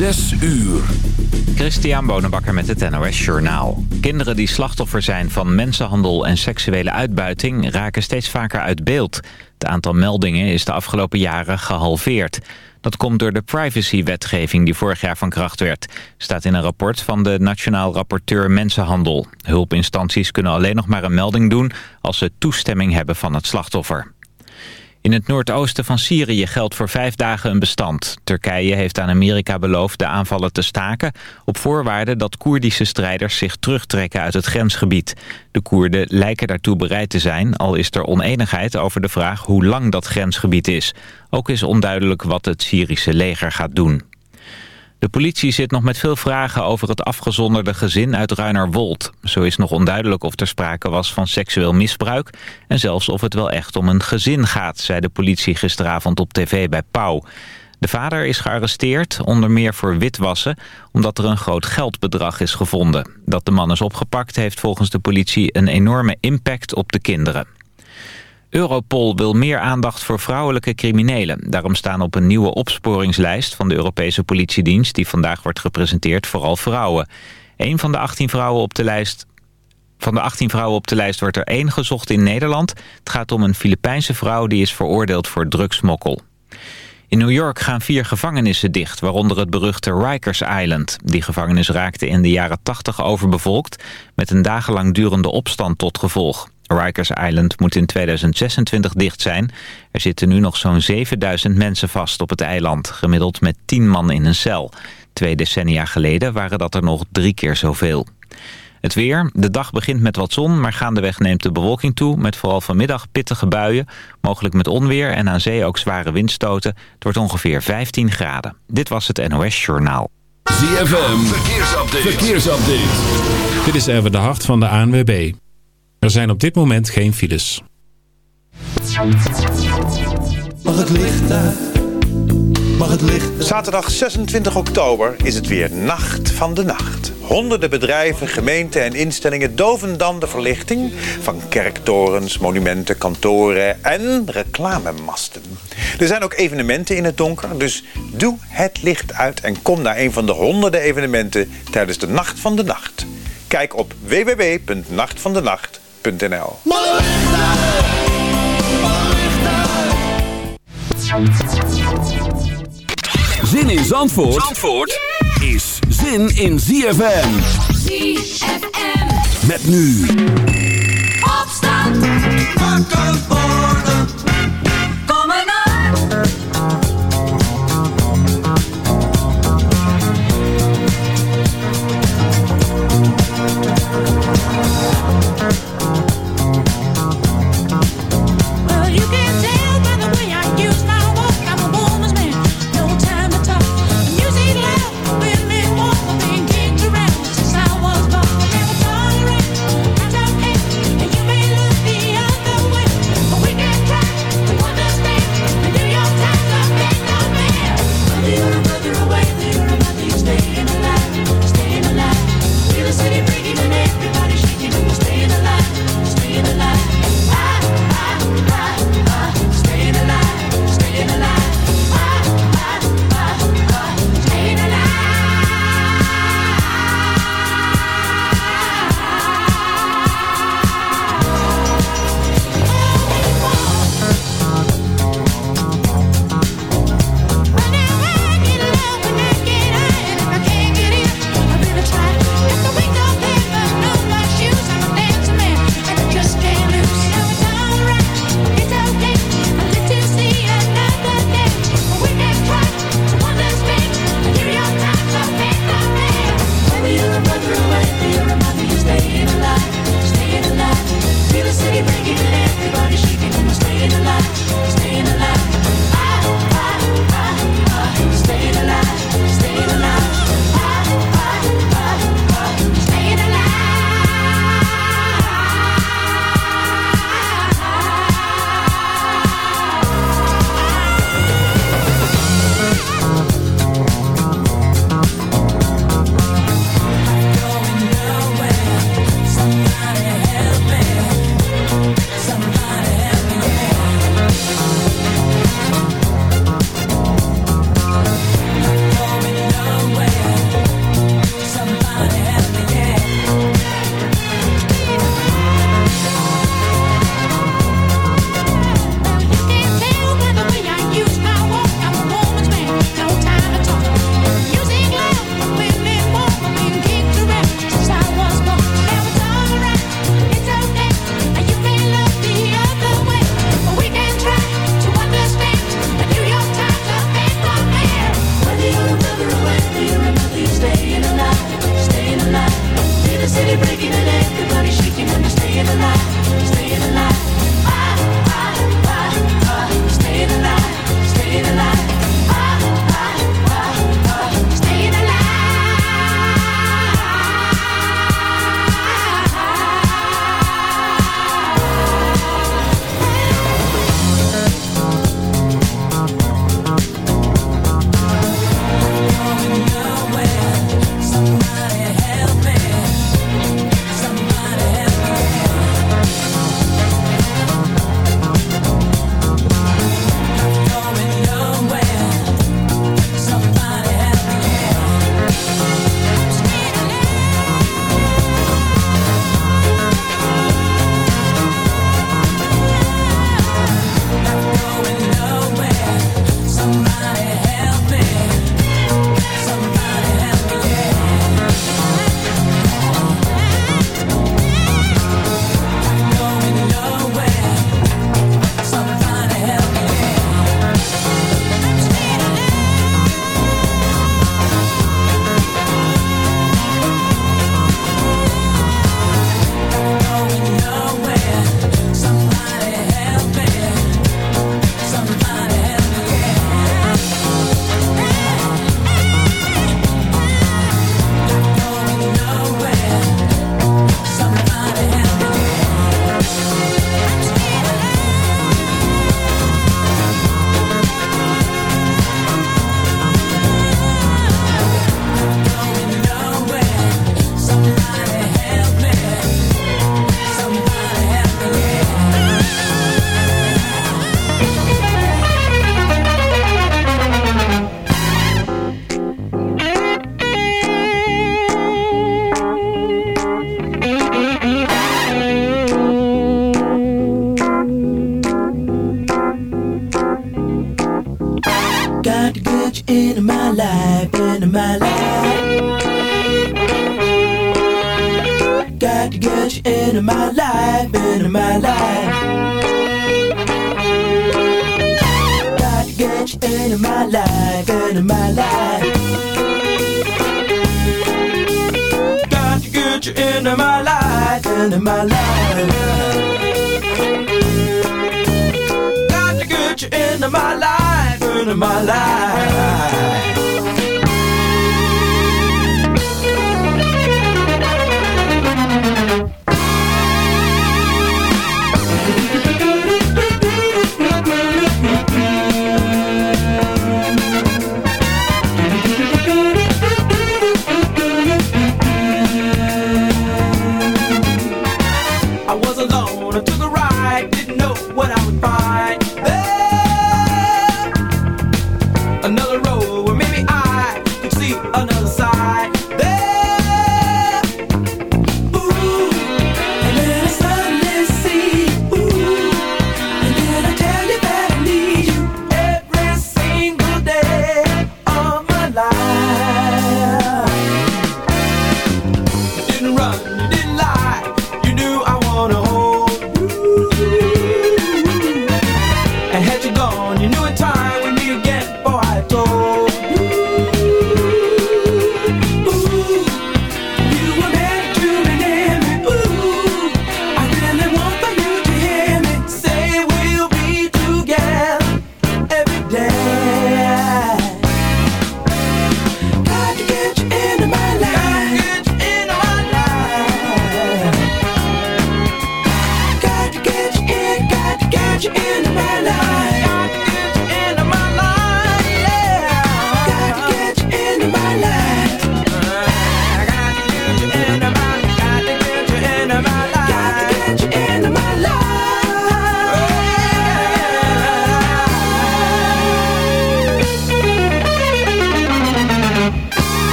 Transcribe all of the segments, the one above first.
Zes uur. Christian Bonenbakker met het NOS Journaal. Kinderen die slachtoffer zijn van mensenhandel en seksuele uitbuiting... raken steeds vaker uit beeld. Het aantal meldingen is de afgelopen jaren gehalveerd. Dat komt door de privacywetgeving die vorig jaar van kracht werd. Staat in een rapport van de Nationaal Rapporteur Mensenhandel. Hulpinstanties kunnen alleen nog maar een melding doen... als ze toestemming hebben van het slachtoffer. In het noordoosten van Syrië geldt voor vijf dagen een bestand. Turkije heeft aan Amerika beloofd de aanvallen te staken... op voorwaarde dat Koerdische strijders zich terugtrekken uit het grensgebied. De Koerden lijken daartoe bereid te zijn... al is er oneenigheid over de vraag hoe lang dat grensgebied is. Ook is onduidelijk wat het Syrische leger gaat doen. De politie zit nog met veel vragen over het afgezonderde gezin uit Ruinerwold. Zo is nog onduidelijk of er sprake was van seksueel misbruik... en zelfs of het wel echt om een gezin gaat, zei de politie gisteravond op tv bij Pauw. De vader is gearresteerd, onder meer voor witwassen... omdat er een groot geldbedrag is gevonden. Dat de man is opgepakt heeft volgens de politie een enorme impact op de kinderen. Europol wil meer aandacht voor vrouwelijke criminelen. Daarom staan op een nieuwe opsporingslijst van de Europese politiedienst... die vandaag wordt gepresenteerd, vooral vrouwen. Een van de 18 vrouwen op de lijst... Van de 18 vrouwen op de lijst wordt er één gezocht in Nederland. Het gaat om een Filipijnse vrouw die is veroordeeld voor drugsmokkel. In New York gaan vier gevangenissen dicht, waaronder het beruchte Rikers Island. Die gevangenis raakte in de jaren 80 overbevolkt... met een dagenlang durende opstand tot gevolg. Rikers Island moet in 2026 dicht zijn. Er zitten nu nog zo'n 7000 mensen vast op het eiland, gemiddeld met 10 man in een cel. Twee decennia geleden waren dat er nog drie keer zoveel. Het weer. De dag begint met wat zon, maar gaandeweg neemt de bewolking toe... met vooral vanmiddag pittige buien, mogelijk met onweer... en aan zee ook zware windstoten. Het wordt ongeveer 15 graden. Dit was het NOS Journaal. ZFM. Verkeersupdate. Verkeersupdate. Dit is even de hart van de ANWB. Er zijn op dit moment geen files. Mag het licht uit? Mag het licht Zaterdag 26 oktober is het weer Nacht van de Nacht. Honderden bedrijven, gemeenten en instellingen doven dan de verlichting... van kerktorens, monumenten, kantoren en reclamemasten. Er zijn ook evenementen in het donker, dus doe het licht uit... en kom naar een van de honderden evenementen tijdens de Nacht van de Nacht. Kijk op www.nachtvandenacht.nl Zin in Zandvoort, Zandvoort is zin in ZFM. ZFM. Met nu. Opstand. Wakker worden. Kom eruit. end of my life, end of my life. Got to get you into my life, into my life.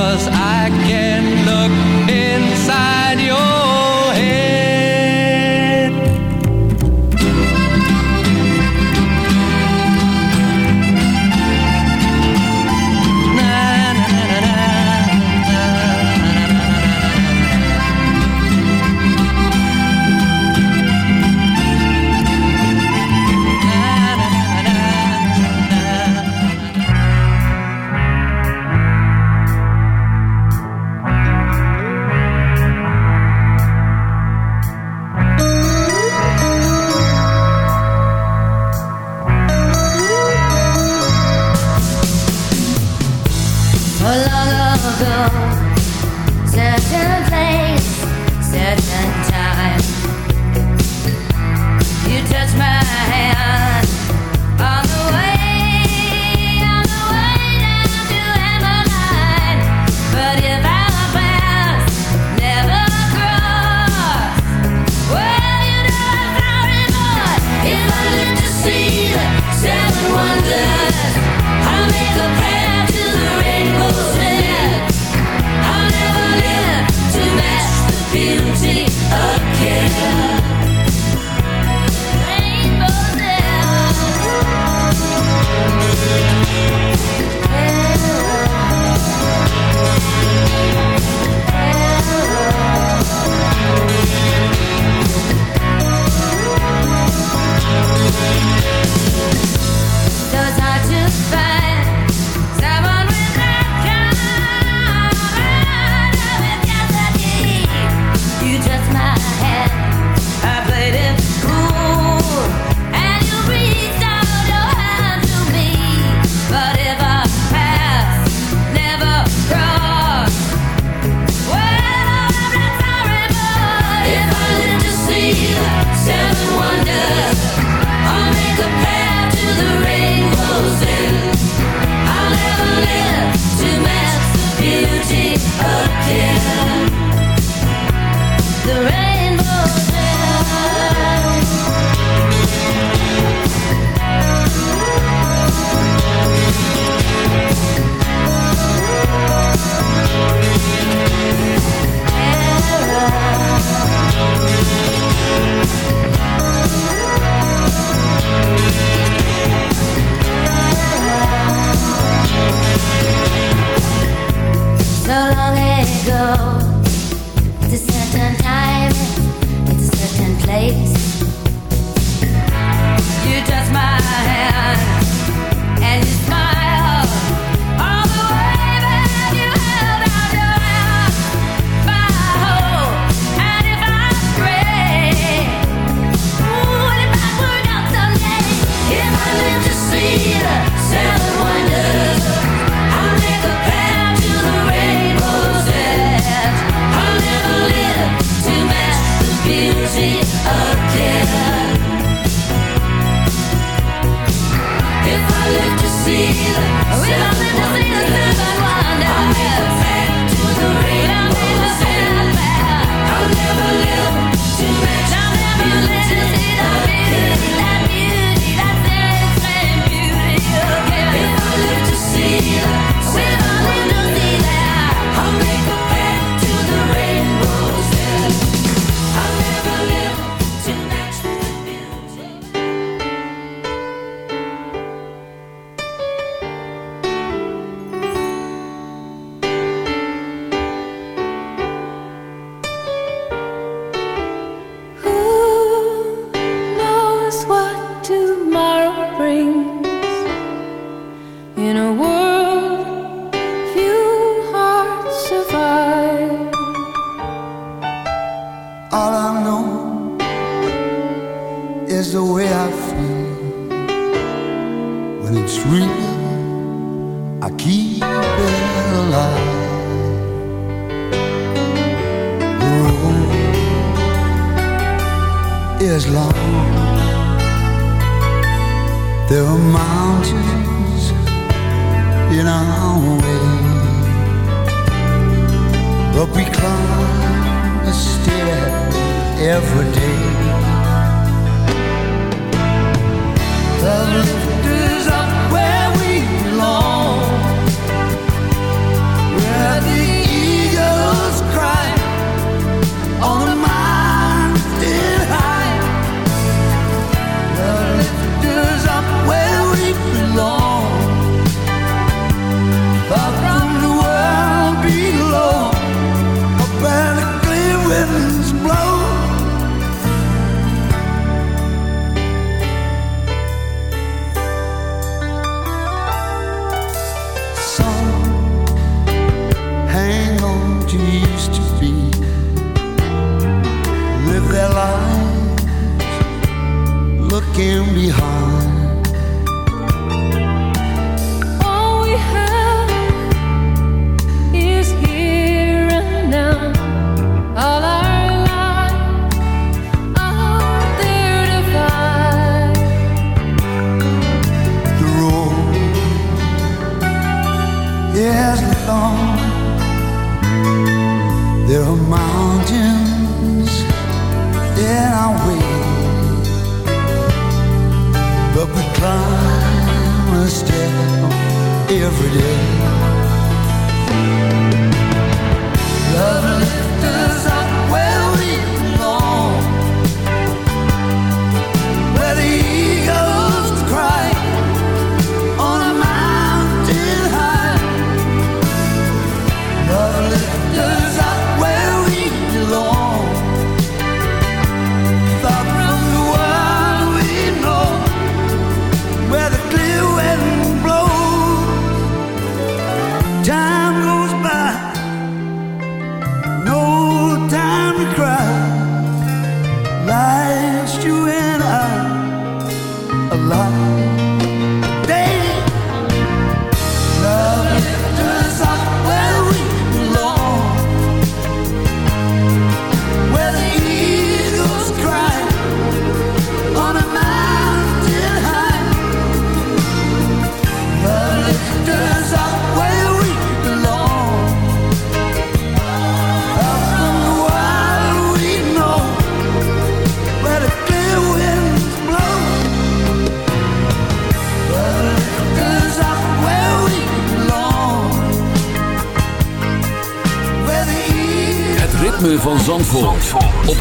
cause I can look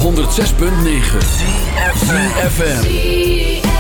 106.9. FM.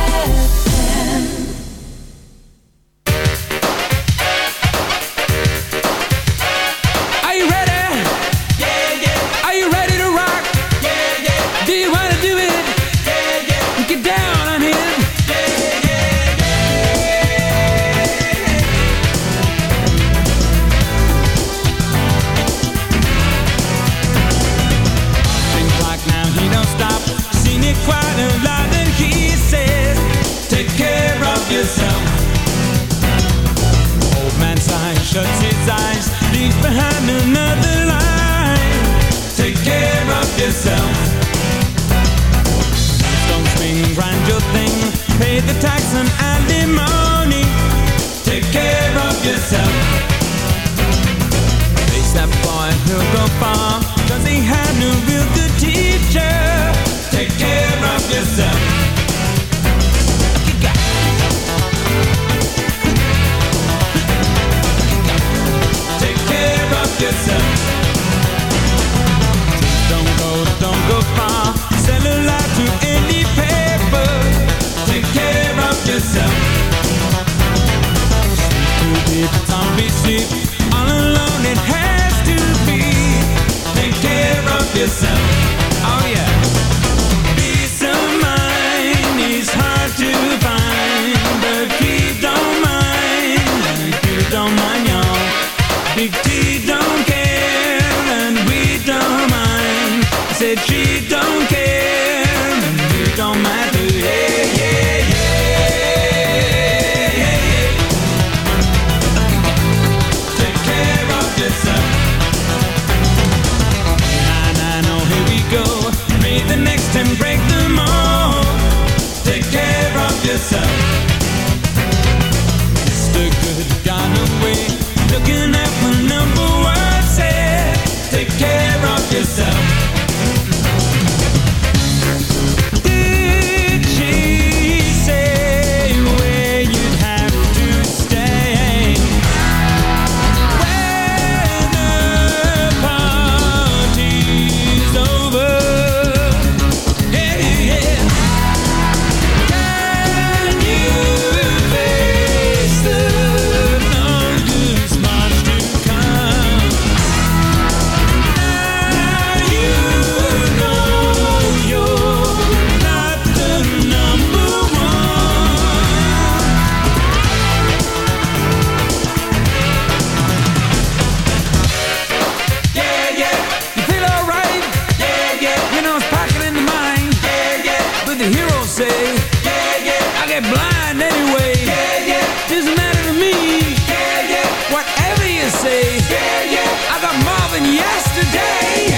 say, yeah, yeah, I got more than yesterday.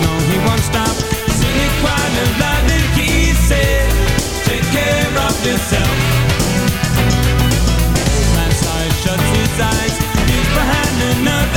No, he won't stop quite he said. Take care of yourself. Old man shuts his eyes, leaves behind another.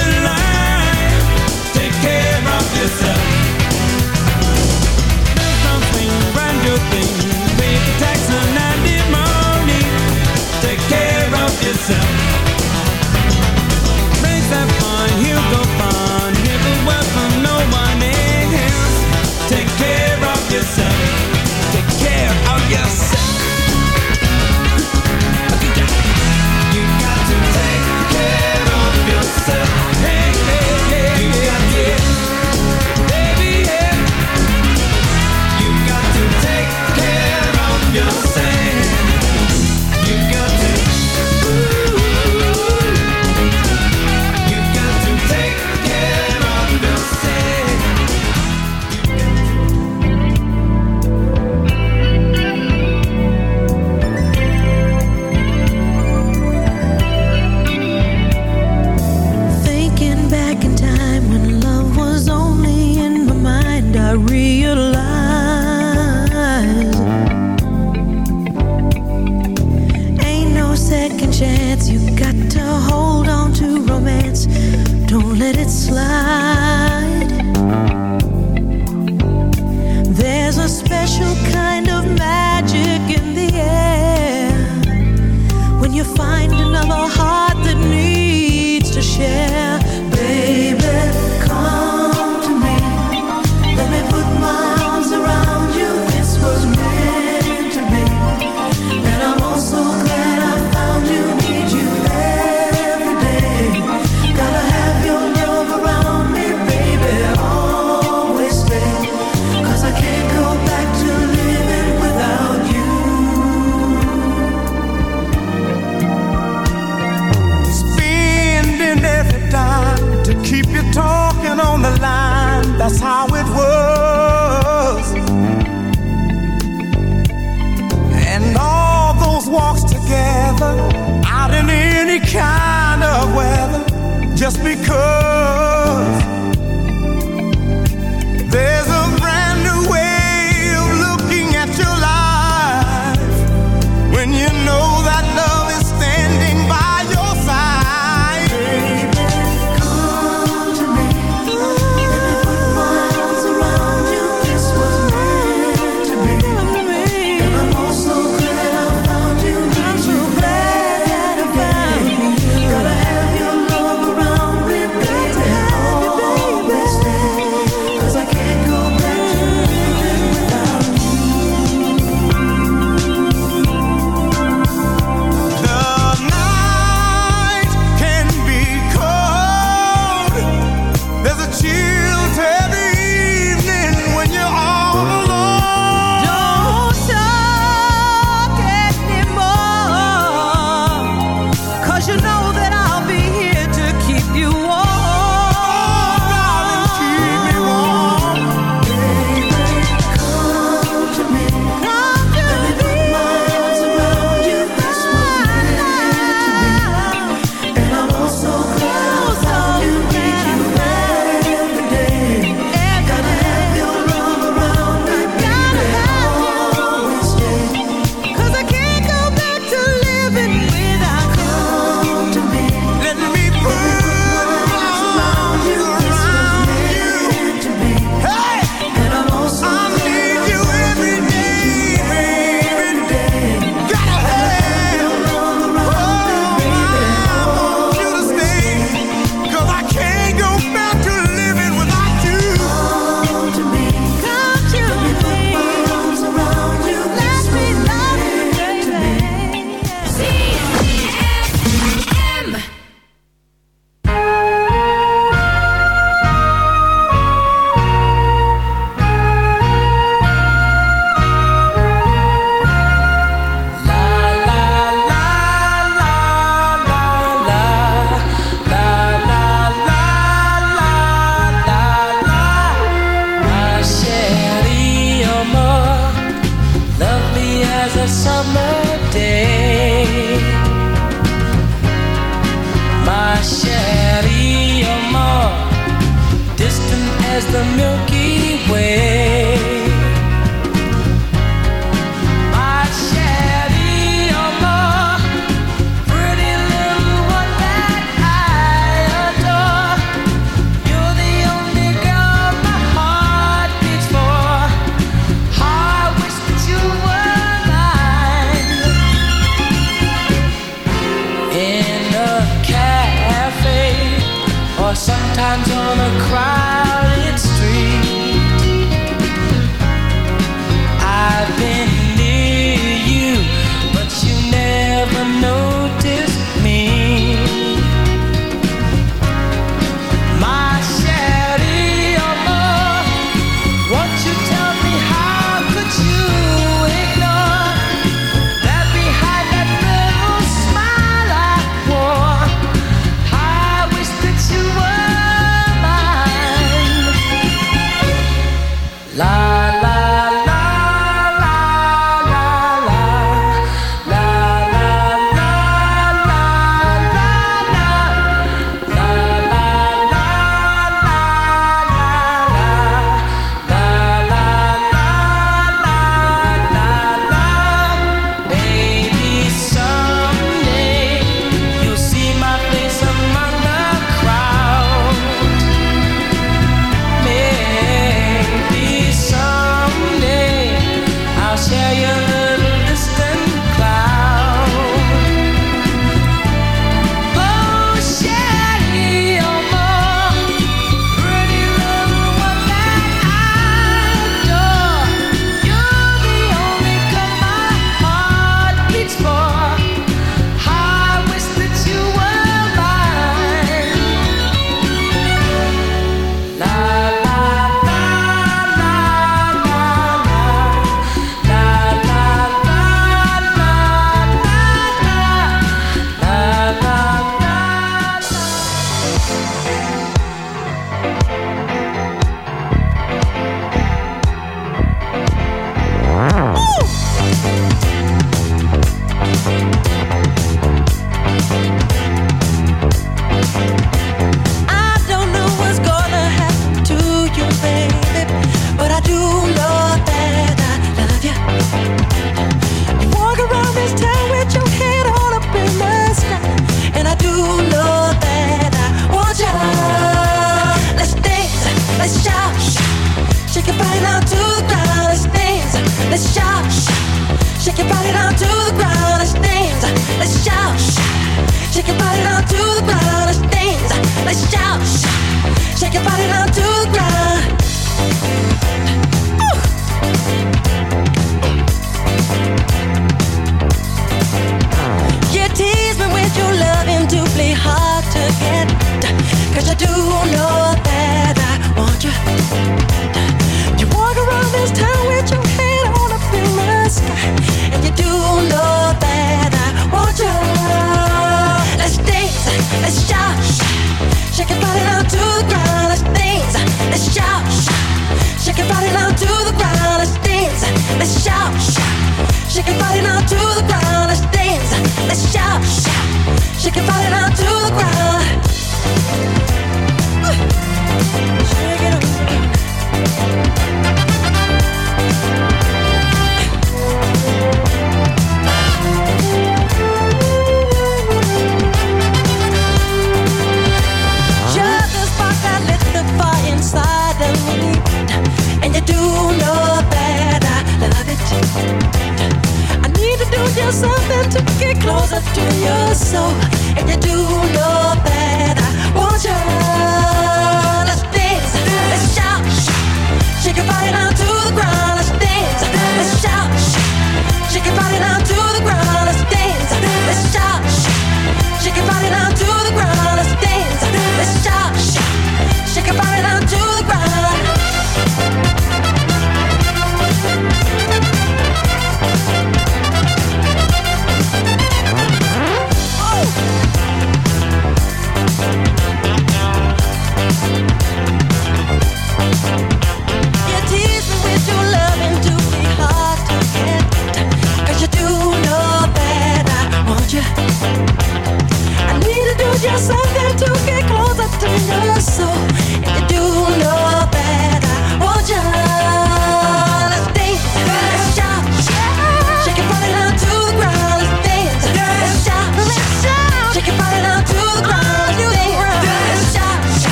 Sometimes on a crowded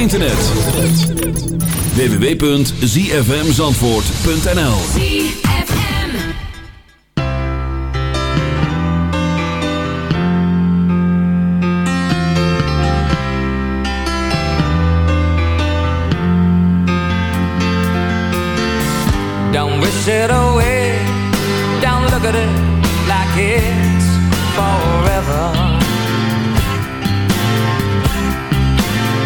internet. www.zfmzandvoort.nl Don't wish it away Don't look at it like it